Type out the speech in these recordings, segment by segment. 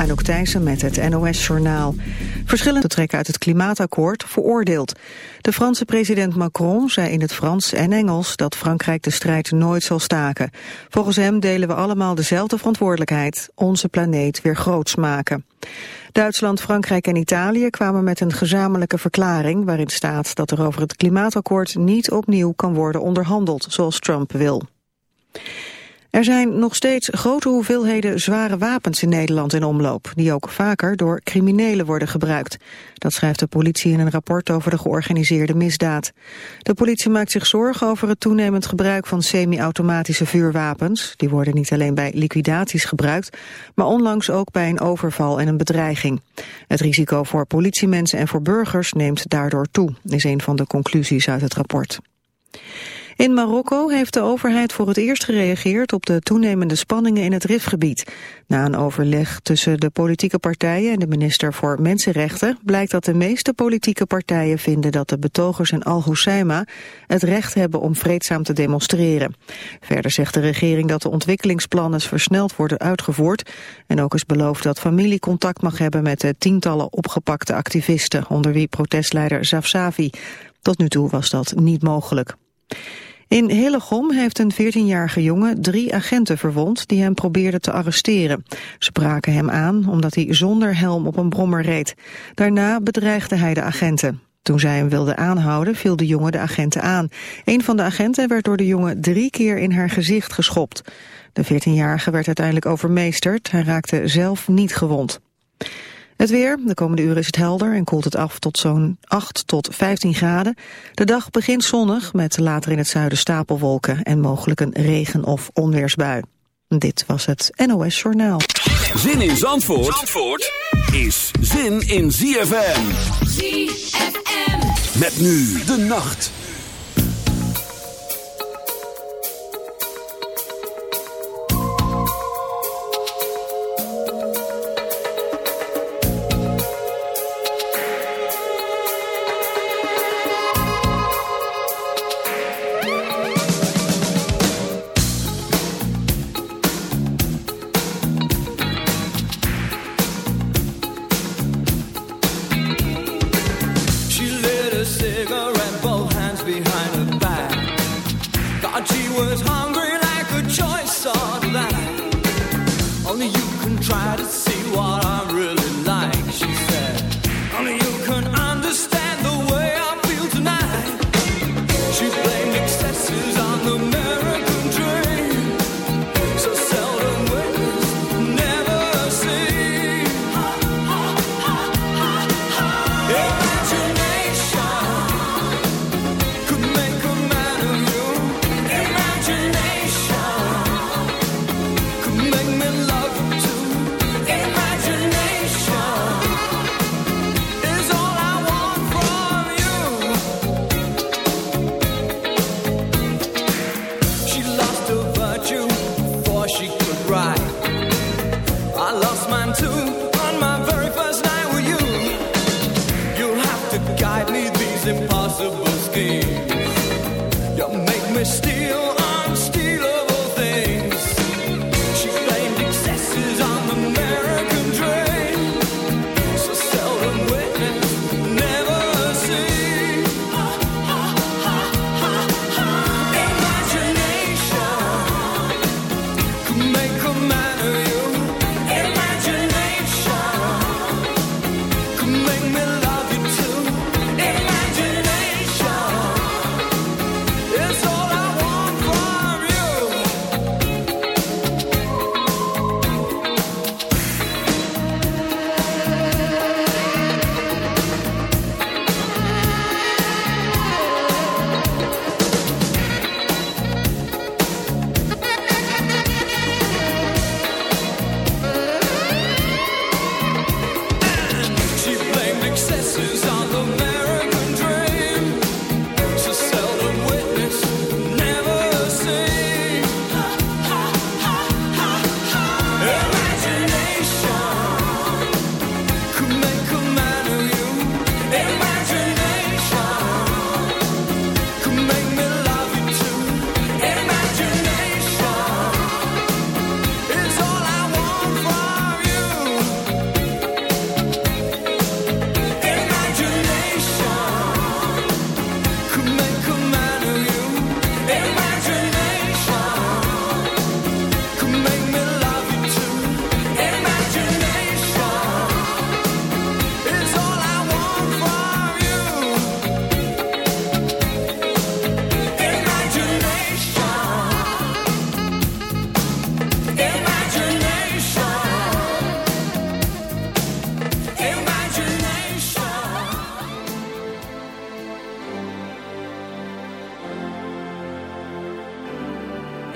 Anouk Thijssen met het NOS-journaal. Verschillende trekken uit het klimaatakkoord veroordeeld. De Franse president Macron zei in het Frans en Engels dat Frankrijk de strijd nooit zal staken. Volgens hem delen we allemaal dezelfde verantwoordelijkheid, onze planeet weer groots maken. Duitsland, Frankrijk en Italië kwamen met een gezamenlijke verklaring waarin staat dat er over het klimaatakkoord niet opnieuw kan worden onderhandeld, zoals Trump wil. Er zijn nog steeds grote hoeveelheden zware wapens in Nederland in omloop, die ook vaker door criminelen worden gebruikt. Dat schrijft de politie in een rapport over de georganiseerde misdaad. De politie maakt zich zorgen over het toenemend gebruik van semi-automatische vuurwapens. Die worden niet alleen bij liquidaties gebruikt, maar onlangs ook bij een overval en een bedreiging. Het risico voor politiemensen en voor burgers neemt daardoor toe, is een van de conclusies uit het rapport. In Marokko heeft de overheid voor het eerst gereageerd op de toenemende spanningen in het Rifgebied. Na een overleg tussen de politieke partijen en de minister voor Mensenrechten blijkt dat de meeste politieke partijen vinden dat de betogers in Al-Hoceima het recht hebben om vreedzaam te demonstreren. Verder zegt de regering dat de ontwikkelingsplannen versneld worden uitgevoerd en ook is beloofd dat familie contact mag hebben met de tientallen opgepakte activisten, onder wie protestleider Zafsavi. Tot nu toe was dat niet mogelijk. In Hillegom heeft een 14-jarige jongen drie agenten verwond die hem probeerden te arresteren. Ze braken hem aan omdat hij zonder helm op een brommer reed. Daarna bedreigde hij de agenten. Toen zij hem wilden aanhouden viel de jongen de agenten aan. Een van de agenten werd door de jongen drie keer in haar gezicht geschopt. De 14-jarige werd uiteindelijk overmeesterd. Hij raakte zelf niet gewond. Het weer, de komende uren is het helder en koelt het af tot zo'n 8 tot 15 graden. De dag begint zonnig met later in het zuiden stapelwolken en mogelijk een regen- of onweersbui. Dit was het NOS Journaal. Zin in Zandvoort, Zandvoort is zin in ZFM. ZFM. Met nu de nacht.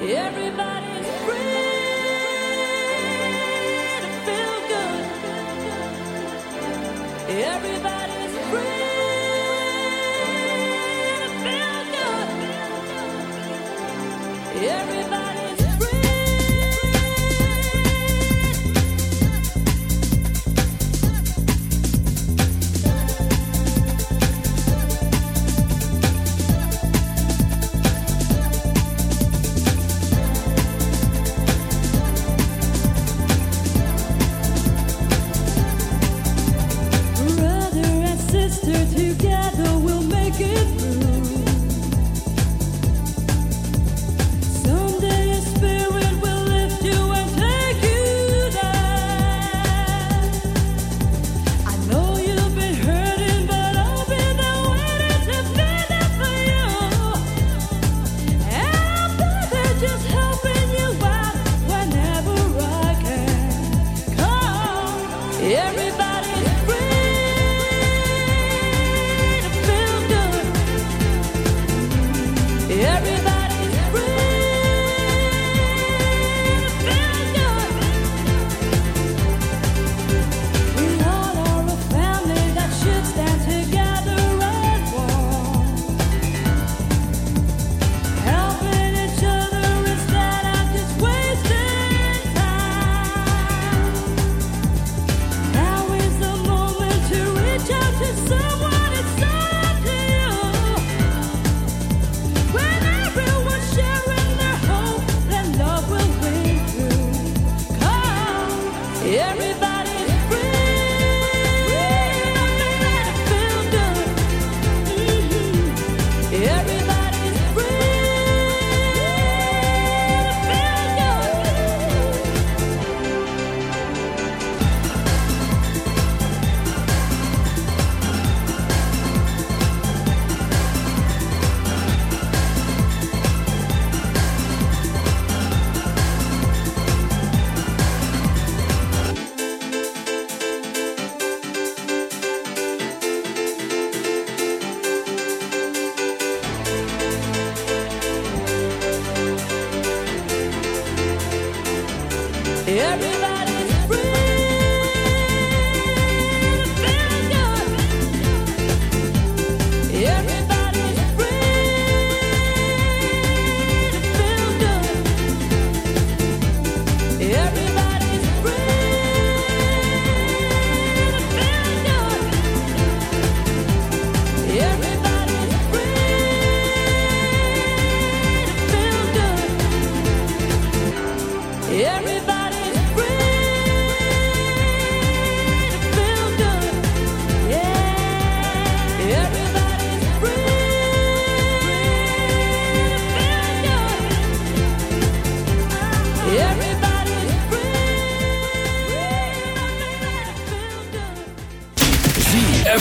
Everybody's free. Everybody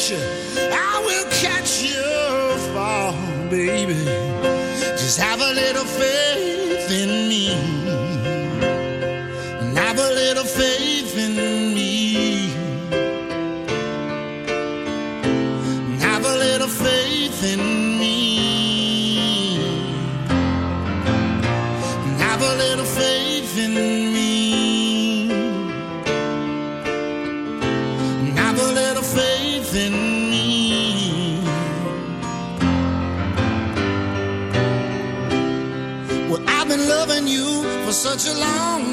I will catch you fall, baby. Just have a little faith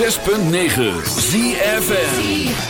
6.9 ZFN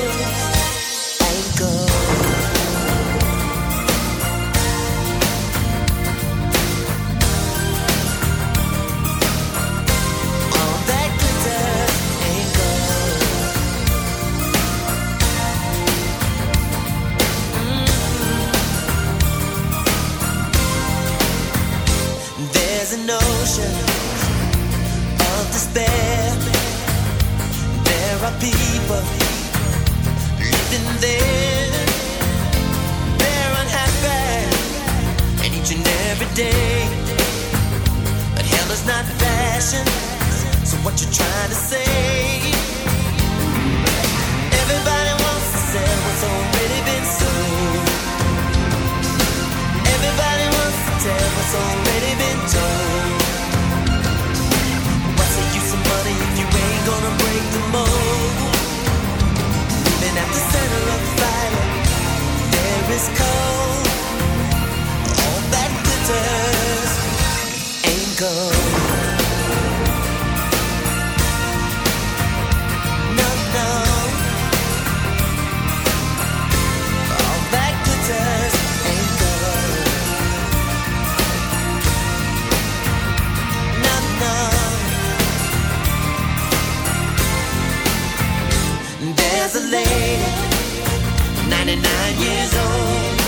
29 years old.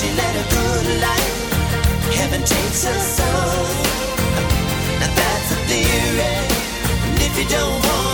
She led a good life. Heaven takes her soul. Now that's a theory. And if you don't want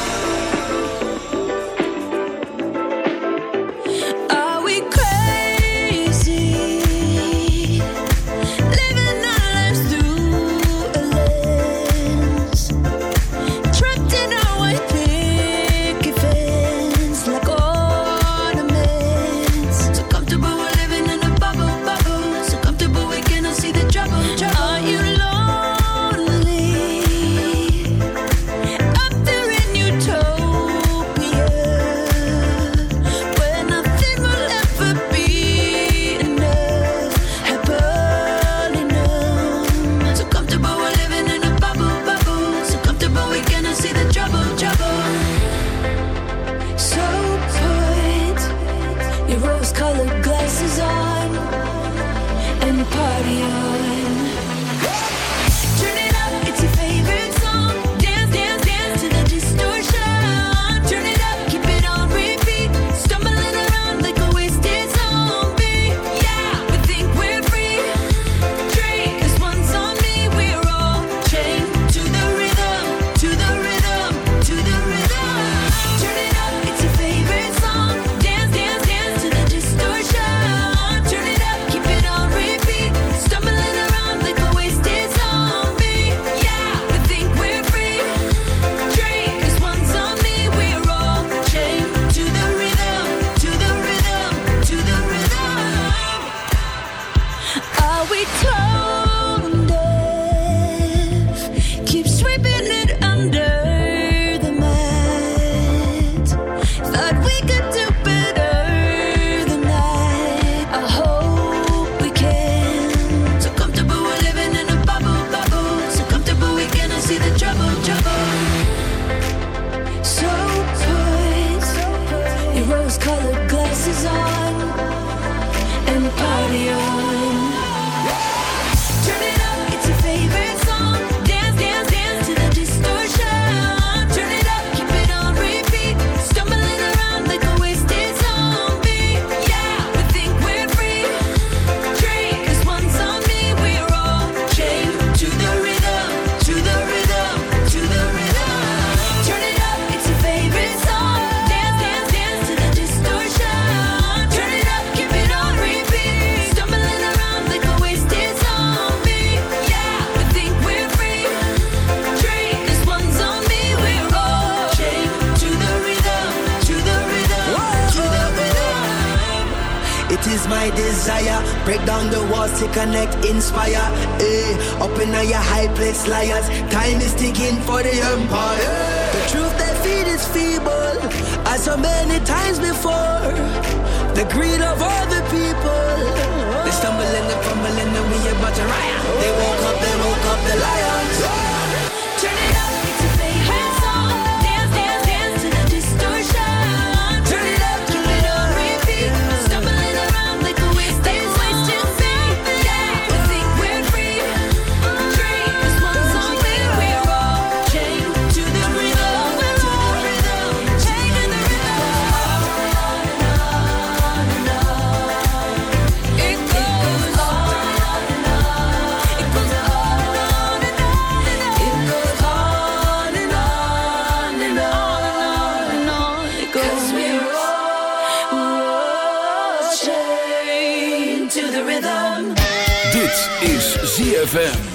ZFM.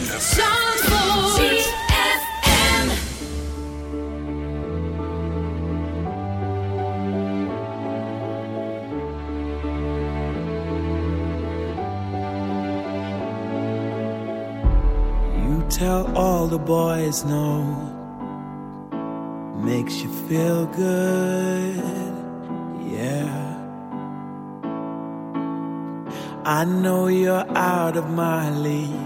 Tell all the boys no makes you feel good, yeah. I know you're out of my league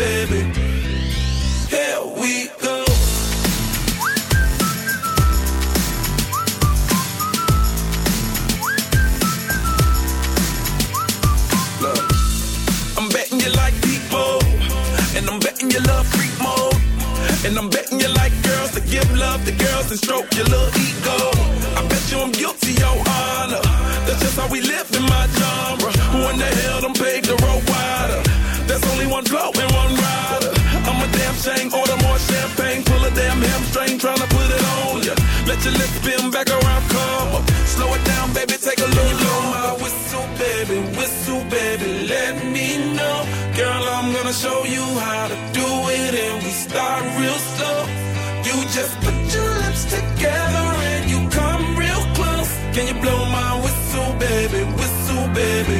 baby. Here we go. Look, I'm betting you like people, and I'm betting you love freak mode, and I'm betting you like girls to give love to girls and stroke your little ego. I bet you I'm guilty, your honor. That's just how we live in my genre. Who in the hell done paved the road? blow and one ride. I'm a damn shame, order more champagne, pull a damn hamstring, tryna put it on ya. Let your lips spin back around, come up. Slow it down, baby, take a little longer. Whistle, baby, whistle, baby, let me know. Girl, I'm gonna show you how to do it, and we start real slow. You just put your lips together and you come real close. Can you blow my whistle, baby, whistle, baby?